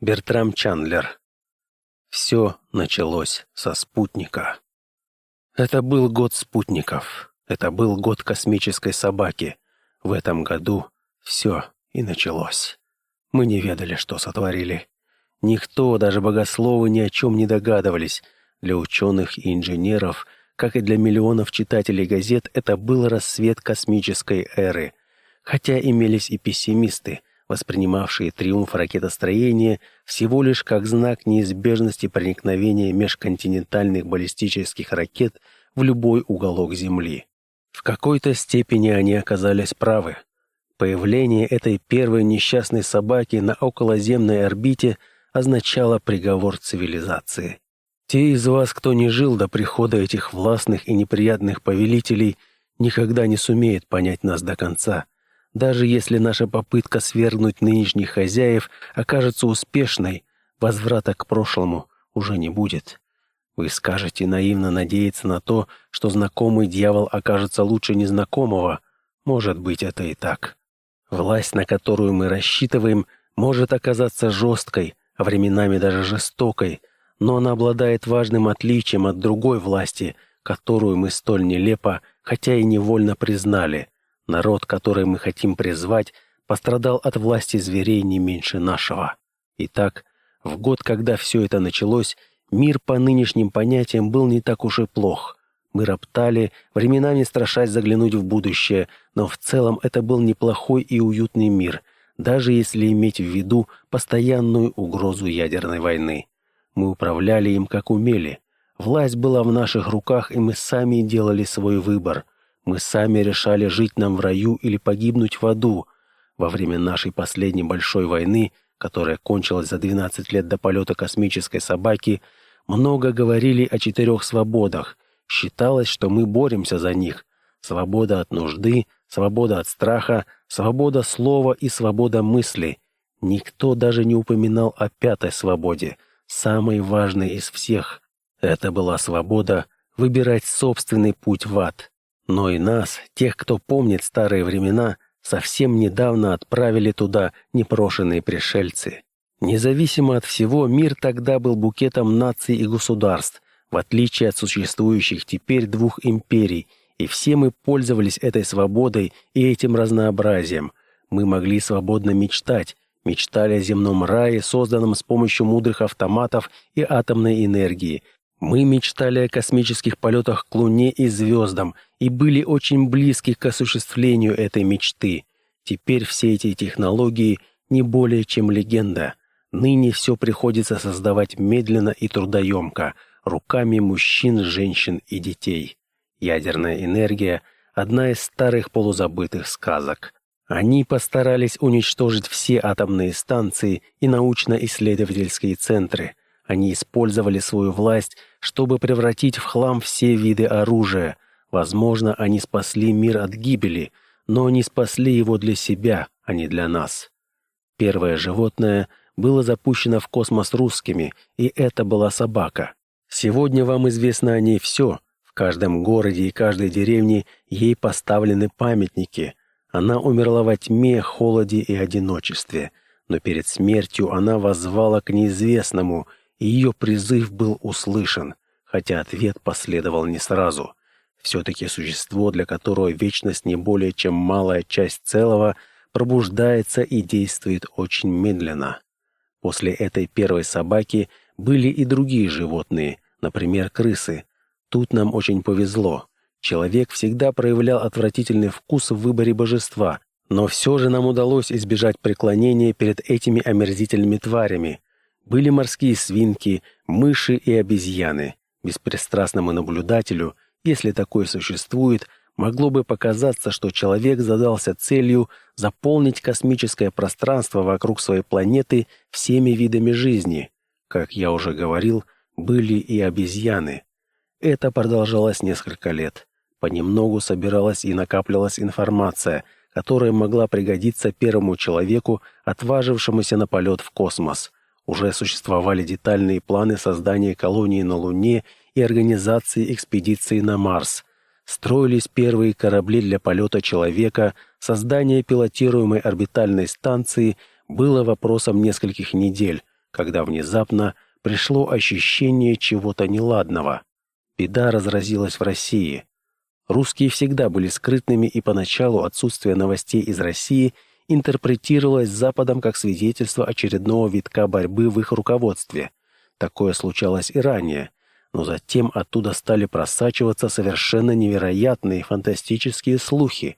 Бертрам Чандлер. Все началось со спутника. Это был год спутников. Это был год космической собаки. В этом году все и началось. Мы не ведали, что сотворили. Никто, даже богословы, ни о чем не догадывались. Для ученых и инженеров, как и для миллионов читателей газет, это был рассвет космической эры. Хотя имелись и пессимисты, воспринимавшие триумф ракетостроения всего лишь как знак неизбежности проникновения межконтинентальных баллистических ракет в любой уголок Земли. В какой-то степени они оказались правы. Появление этой первой несчастной собаки на околоземной орбите означало приговор цивилизации. Те из вас, кто не жил до прихода этих властных и неприятных повелителей, никогда не сумеют понять нас до конца – даже если наша попытка свергнуть нынешних хозяев окажется успешной, возврата к прошлому уже не будет. Вы скажете наивно надеяться на то, что знакомый дьявол окажется лучше незнакомого. Может быть, это и так. Власть, на которую мы рассчитываем, может оказаться жесткой, а временами даже жестокой, но она обладает важным отличием от другой власти, которую мы столь нелепо, хотя и невольно признали – Народ, который мы хотим призвать, пострадал от власти зверей не меньше нашего. Итак, в год, когда все это началось, мир по нынешним понятиям был не так уж и плох. Мы роптали, временами страшась заглянуть в будущее, но в целом это был неплохой и уютный мир, даже если иметь в виду постоянную угрозу ядерной войны. Мы управляли им как умели. Власть была в наших руках, и мы сами делали свой выбор – мы сами решали, жить нам в раю или погибнуть в аду. Во время нашей последней большой войны, которая кончилась за 12 лет до полета космической собаки, много говорили о четырех свободах. Считалось, что мы боремся за них. Свобода от нужды, свобода от страха, свобода слова и свобода мысли. Никто даже не упоминал о пятой свободе, самой важной из всех. Это была свобода выбирать собственный путь в ад. Но и нас, тех, кто помнит старые времена, совсем недавно отправили туда непрошенные пришельцы. Независимо от всего, мир тогда был букетом наций и государств, в отличие от существующих теперь двух империй, и все мы пользовались этой свободой и этим разнообразием. Мы могли свободно мечтать, мечтали о земном рае, созданном с помощью мудрых автоматов и атомной энергии, мы мечтали о космических полетах к Луне и звездам и были очень близки к осуществлению этой мечты. Теперь все эти технологии не более чем легенда. Ныне все приходится создавать медленно и трудоемко, руками мужчин, женщин и детей. Ядерная энергия – одна из старых полузабытых сказок. Они постарались уничтожить все атомные станции и научно-исследовательские центры – они использовали свою власть, чтобы превратить в хлам все виды оружия. Возможно, они спасли мир от гибели, но они спасли его для себя, а не для нас. Первое животное было запущено в космос русскими, и это была собака. Сегодня вам известно о ней все. В каждом городе и каждой деревне ей поставлены памятники. Она умерла во тьме, холоде и одиночестве. Но перед смертью она воззвала к неизвестному – ее призыв был услышан, хотя ответ последовал не сразу. Все-таки существо, для которого вечность не более чем малая часть целого, пробуждается и действует очень медленно. После этой первой собаки были и другие животные, например, крысы. Тут нам очень повезло. Человек всегда проявлял отвратительный вкус в выборе божества, но все же нам удалось избежать преклонения перед этими омерзительными тварями, были морские свинки, мыши и обезьяны. Беспристрастному наблюдателю, если такое существует, могло бы показаться, что человек задался целью заполнить космическое пространство вокруг своей планеты всеми видами жизни. Как я уже говорил, были и обезьяны. Это продолжалось несколько лет. Понемногу собиралась и накапливалась информация, которая могла пригодиться первому человеку, отважившемуся на полет в космос – уже существовали детальные планы создания колонии на Луне и организации экспедиции на Марс. Строились первые корабли для полета человека, создание пилотируемой орбитальной станции было вопросом нескольких недель, когда внезапно пришло ощущение чего-то неладного. Беда разразилась в России. Русские всегда были скрытными, и поначалу отсутствие новостей из России интерпретировалось Западом как свидетельство очередного витка борьбы в их руководстве. Такое случалось и ранее, но затем оттуда стали просачиваться совершенно невероятные фантастические слухи.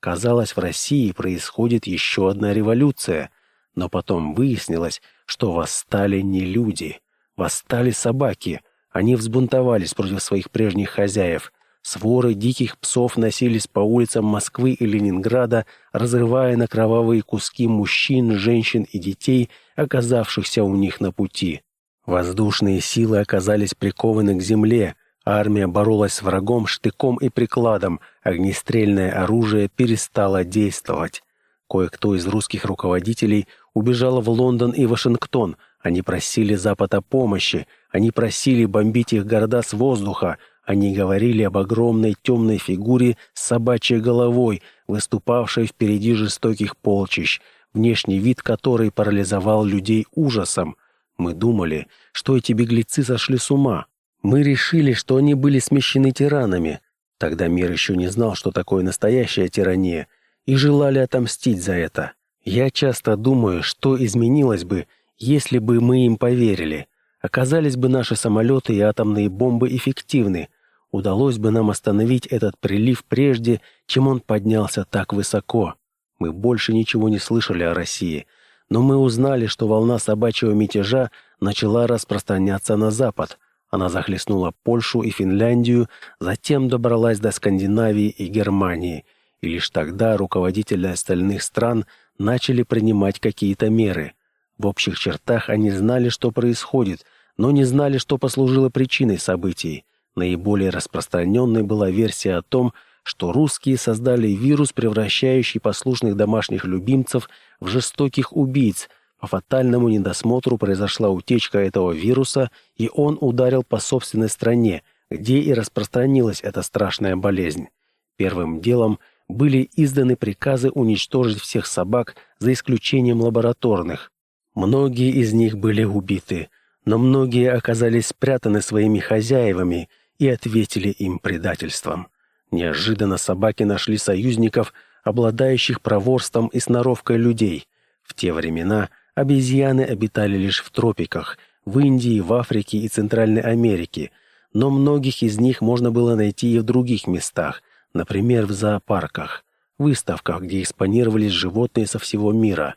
Казалось, в России происходит еще одна революция, но потом выяснилось, что восстали не люди, восстали собаки. Они взбунтовались против своих прежних хозяев – Своры диких псов носились по улицам Москвы и Ленинграда, разрывая на кровавые куски мужчин, женщин и детей, оказавшихся у них на пути. Воздушные силы оказались прикованы к земле, армия боролась с врагом штыком и прикладом, огнестрельное оружие перестало действовать. Кое-кто из русских руководителей убежал в Лондон и Вашингтон, они просили Запад о помощи, они просили бомбить их города с воздуха, они говорили об огромной темной фигуре с собачьей головой, выступавшей впереди жестоких полчищ, внешний вид которой парализовал людей ужасом. Мы думали, что эти беглецы сошли с ума. Мы решили, что они были смещены тиранами. Тогда мир еще не знал, что такое настоящая тирания, и желали отомстить за это. Я часто думаю, что изменилось бы, если бы мы им поверили. Оказались бы наши самолеты и атомные бомбы эффективны, удалось бы нам остановить этот прилив прежде, чем он поднялся так высоко. Мы больше ничего не слышали о России, но мы узнали, что волна собачьего мятежа начала распространяться на запад. Она захлестнула Польшу и Финляндию, затем добралась до Скандинавии и Германии, и лишь тогда руководители остальных стран начали принимать какие-то меры. В общих чертах они знали, что происходит, но не знали, что послужило причиной событий. Наиболее распространенной была версия о том, что русские создали вирус, превращающий послушных домашних любимцев в жестоких убийц. По фатальному недосмотру произошла утечка этого вируса, и он ударил по собственной стране, где и распространилась эта страшная болезнь. Первым делом были изданы приказы уничтожить всех собак за исключением лабораторных. Многие из них были убиты, но многие оказались спрятаны своими хозяевами – и ответили им предательством. Неожиданно собаки нашли союзников, обладающих проворством и сноровкой людей. В те времена обезьяны обитали лишь в тропиках, в Индии, в Африке и Центральной Америке, но многих из них можно было найти и в других местах, например, в зоопарках, выставках, где экспонировались животные со всего мира.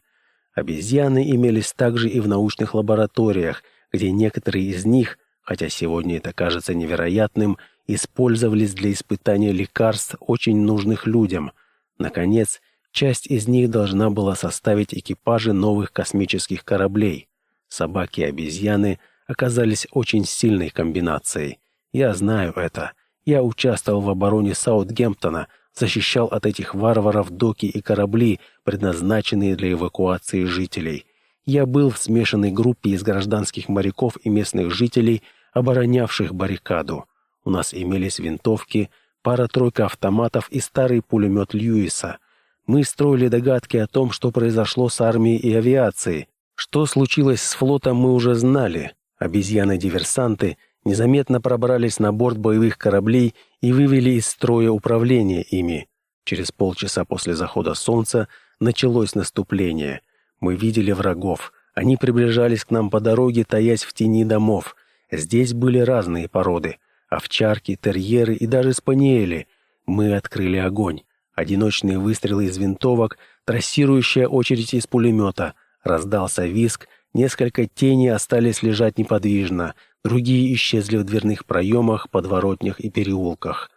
Обезьяны имелись также и в научных лабораториях, где некоторые из них хотя сегодня это кажется невероятным, использовались для испытания лекарств, очень нужных людям. Наконец, часть из них должна была составить экипажи новых космических кораблей. Собаки и обезьяны оказались очень сильной комбинацией. Я знаю это. Я участвовал в обороне Саутгемптона, защищал от этих варваров доки и корабли, предназначенные для эвакуации жителей. Я был в смешанной группе из гражданских моряков и местных жителей, оборонявших баррикаду. У нас имелись винтовки, пара-тройка автоматов и старый пулемет Льюиса. Мы строили догадки о том, что произошло с армией и авиацией. Что случилось с флотом, мы уже знали. Обезьяны-диверсанты незаметно пробрались на борт боевых кораблей и вывели из строя управление ими. Через полчаса после захода солнца началось наступление. Мы видели врагов. Они приближались к нам по дороге, таясь в тени домов. Здесь были разные породы. Овчарки, терьеры и даже спаниели. Мы открыли огонь. Одиночные выстрелы из винтовок, трассирующая очередь из пулемета. Раздался виск, несколько теней остались лежать неподвижно, другие исчезли в дверных проемах, подворотнях и переулках.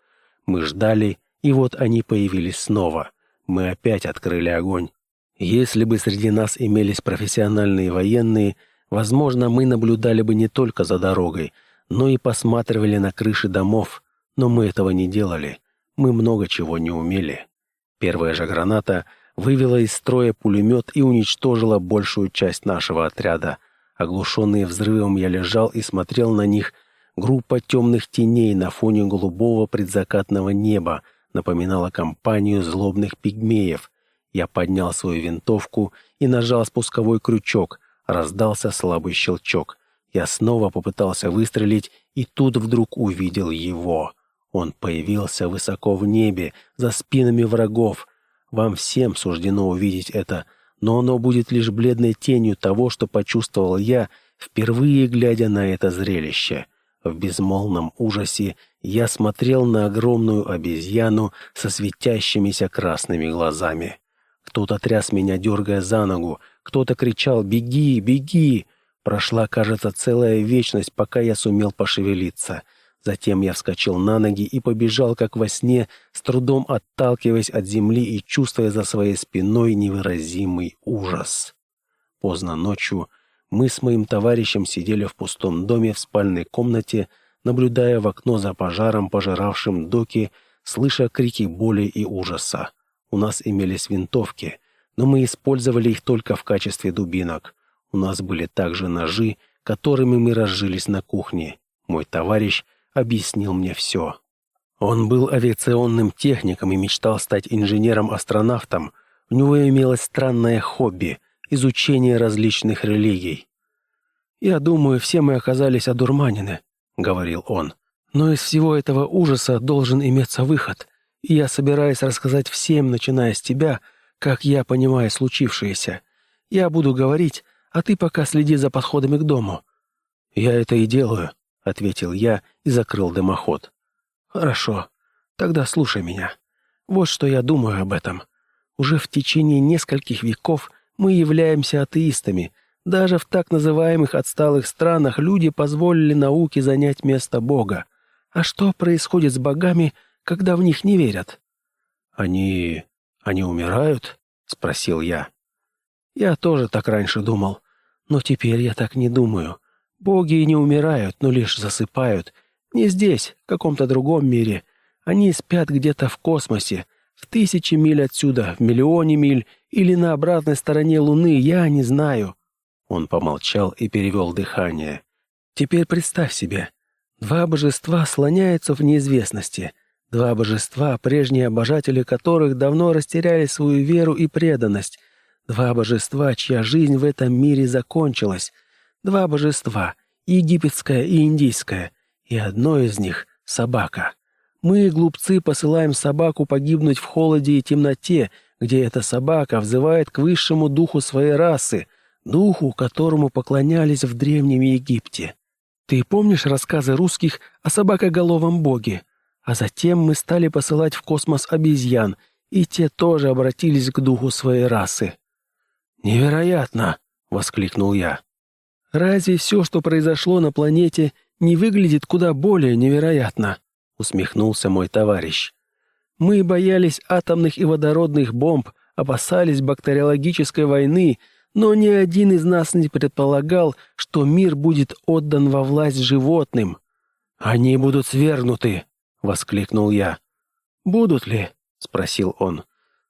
Мы ждали, и вот они появились снова. Мы опять открыли огонь. Если бы среди нас имелись профессиональные военные, возможно, мы наблюдали бы не только за дорогой, но и посматривали на крыши домов, но мы этого не делали. Мы много чего не умели. Первая же граната вывела из строя пулемет и уничтожила большую часть нашего отряда. Оглушенный взрывом я лежал и смотрел на них. Группа темных теней на фоне голубого предзакатного неба напоминала компанию злобных пигмеев — я поднял свою винтовку и нажал спусковой крючок. Раздался слабый щелчок. Я снова попытался выстрелить, и тут вдруг увидел его. Он появился высоко в небе, за спинами врагов. Вам всем суждено увидеть это, но оно будет лишь бледной тенью того, что почувствовал я, впервые глядя на это зрелище. В безмолвном ужасе я смотрел на огромную обезьяну со светящимися красными глазами. Кто-то тряс меня, дергая за ногу, кто-то кричал «Беги, беги!». Прошла, кажется, целая вечность, пока я сумел пошевелиться. Затем я вскочил на ноги и побежал, как во сне, с трудом отталкиваясь от земли и чувствуя за своей спиной невыразимый ужас. Поздно ночью мы с моим товарищем сидели в пустом доме в спальной комнате, наблюдая в окно за пожаром, пожиравшим доки, слыша крики боли и ужаса. У нас имелись винтовки, но мы использовали их только в качестве дубинок. У нас были также ножи, которыми мы разжились на кухне. Мой товарищ объяснил мне все. Он был авиационным техником и мечтал стать инженером-астронавтом. У него имелось странное хобби — изучение различных религий. «Я думаю, все мы оказались одурманены», — говорил он. «Но из всего этого ужаса должен иметься выход, и я собираюсь рассказать всем, начиная с тебя, как я понимаю случившееся. Я буду говорить, а ты пока следи за подходами к дому». «Я это и делаю», — ответил я и закрыл дымоход. «Хорошо. Тогда слушай меня. Вот что я думаю об этом. Уже в течение нескольких веков мы являемся атеистами. Даже в так называемых отсталых странах люди позволили науке занять место Бога. А что происходит с богами, когда в них не верят?» «Они... они умирают?» — спросил я. «Я тоже так раньше думал. Но теперь я так не думаю. Боги не умирают, но лишь засыпают. Не здесь, в каком-то другом мире. Они спят где-то в космосе, в тысячи миль отсюда, в миллионе миль или на обратной стороне Луны, я не знаю». Он помолчал и перевел дыхание. «Теперь представь себе, два божества слоняются в неизвестности, два божества, прежние обожатели которых давно растеряли свою веру и преданность, Два божества, чья жизнь в этом мире закончилась. Два божества, египетское и индийское, и одно из них — собака. Мы, глупцы, посылаем собаку погибнуть в холоде и темноте, где эта собака взывает к высшему духу своей расы, духу, которому поклонялись в Древнем Египте. Ты помнишь рассказы русских о собакоголовом боге? А затем мы стали посылать в космос обезьян, и те тоже обратились к духу своей расы. «Невероятно!» — воскликнул я. «Разве все, что произошло на планете, не выглядит куда более невероятно?» — усмехнулся мой товарищ. «Мы боялись атомных и водородных бомб, опасались бактериологической войны, но ни один из нас не предполагал, что мир будет отдан во власть животным. Они будут свергнуты!» — воскликнул я. «Будут ли?» — спросил он.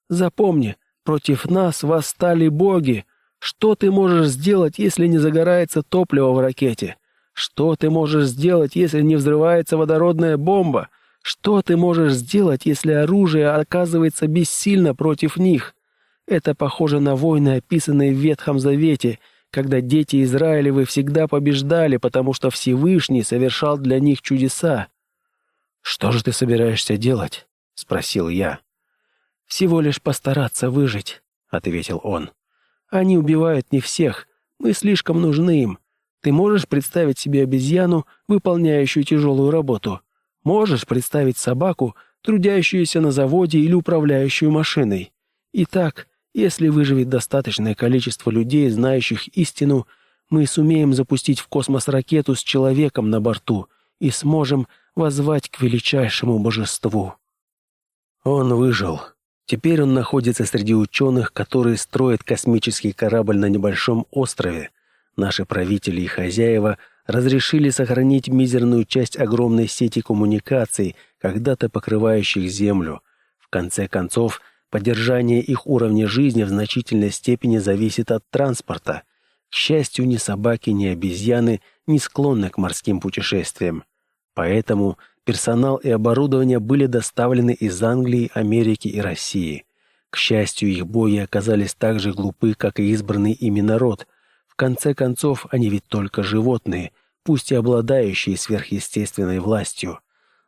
«Запомни, Против нас восстали боги. Что ты можешь сделать, если не загорается топливо в ракете? Что ты можешь сделать, если не взрывается водородная бомба? Что ты можешь сделать, если оружие оказывается бессильно против них? Это похоже на войны, описанные в Ветхом Завете, когда дети Израилевы всегда побеждали, потому что Всевышний совершал для них чудеса. «Что же ты собираешься делать?» — спросил я. «Всего лишь постараться выжить», — ответил он. «Они убивают не всех. Мы слишком нужны им. Ты можешь представить себе обезьяну, выполняющую тяжелую работу? Можешь представить собаку, трудящуюся на заводе или управляющую машиной? Итак, если выживет достаточное количество людей, знающих истину, мы сумеем запустить в космос ракету с человеком на борту и сможем воззвать к величайшему божеству». Он выжил. Теперь он находится среди ученых, которые строят космический корабль на небольшом острове. Наши правители и хозяева разрешили сохранить мизерную часть огромной сети коммуникаций, когда-то покрывающих Землю. В конце концов, поддержание их уровня жизни в значительной степени зависит от транспорта. К счастью, ни собаки, ни обезьяны не склонны к морским путешествиям. Поэтому Персонал и оборудование были доставлены из Англии, Америки и России. К счастью, их бои оказались так же глупы, как и избранный ими народ. В конце концов, они ведь только животные, пусть и обладающие сверхъестественной властью.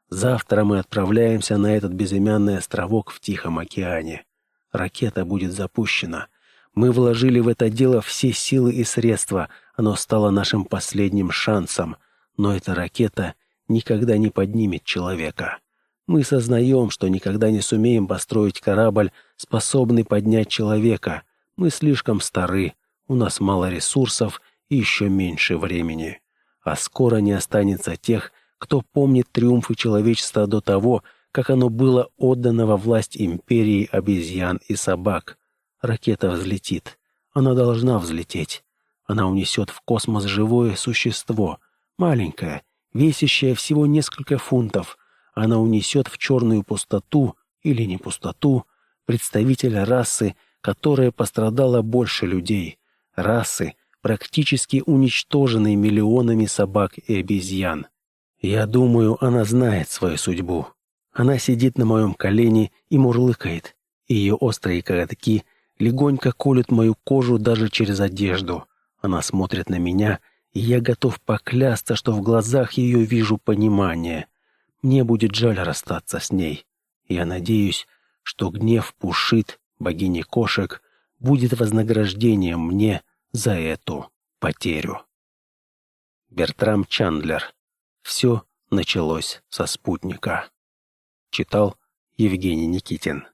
Завтра мы отправляемся на этот безымянный островок в Тихом океане. Ракета будет запущена. Мы вложили в это дело все силы и средства. Оно стало нашим последним шансом. Но эта ракета никогда не поднимет человека. Мы сознаем, что никогда не сумеем построить корабль, способный поднять человека. Мы слишком стары, у нас мало ресурсов и еще меньше времени. А скоро не останется тех, кто помнит триумфы человечества до того, как оно было отдано во власть империи обезьян и собак. Ракета взлетит. Она должна взлететь. Она унесет в космос живое существо, маленькое, весящее всего несколько фунтов. Она унесет в черную пустоту или не пустоту представителя расы, которая пострадала больше людей, расы, практически уничтоженной миллионами собак и обезьян. Я думаю, она знает свою судьбу. Она сидит на моем колене и мурлыкает. Ее острые коготки легонько колют мою кожу даже через одежду. Она смотрит на меня, и я готов поклясться, что в глазах ее вижу понимание. Мне будет жаль расстаться с ней. Я надеюсь, что гнев Пушит, богини кошек, будет вознаграждением мне за эту потерю. Бертрам Чандлер все началось со спутника. Читал Евгений Никитин.